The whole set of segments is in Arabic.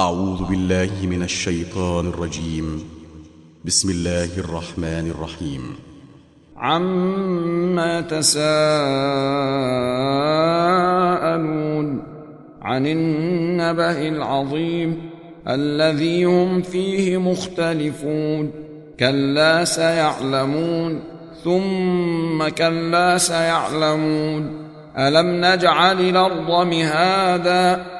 أعوذ بالله من الشيطان الرجيم. بسم الله الرحمن الرحيم. عما يتساءلون عن النبأ العظيم الذي هم فيه مختلفون. كلا سيعلمون ثم كلا سيعلمون. ألم نجعل الأرض مهادا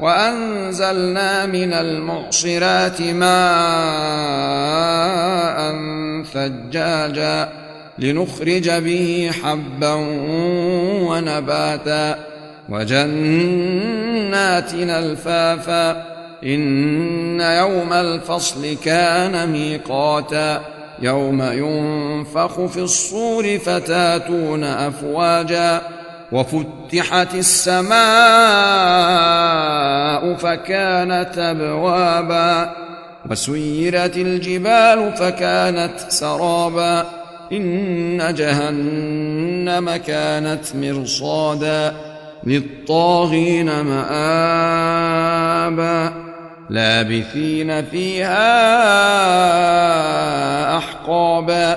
وأنزلنا من المعصرات ماء ثجاجا لنخرج به حبا ونباتا وجنات ألفافا إن يوم الفصل كان ميقاتا يوم ينفخ في الصور فتاتون أفواجا وفتحت السماء فكانت ابوابا وسيرت الجبال فكانت سرابا إن جهنم كانت مرصادا للطاغين مآبا لابثين فيها أحقابا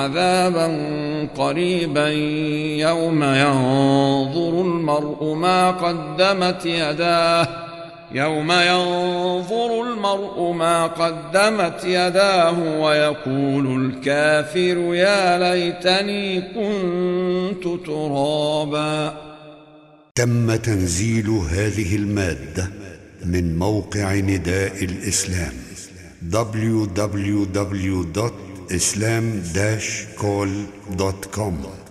عذابا قريبا يوم ينظر المرء ما قدمت يداه. يوم ينظر المرء ما قدمت يداه ويقول الكافر يا ليتني كنت ترابا. تم تنزيل هذه المادة من موقع نداء الإسلام islam-call.com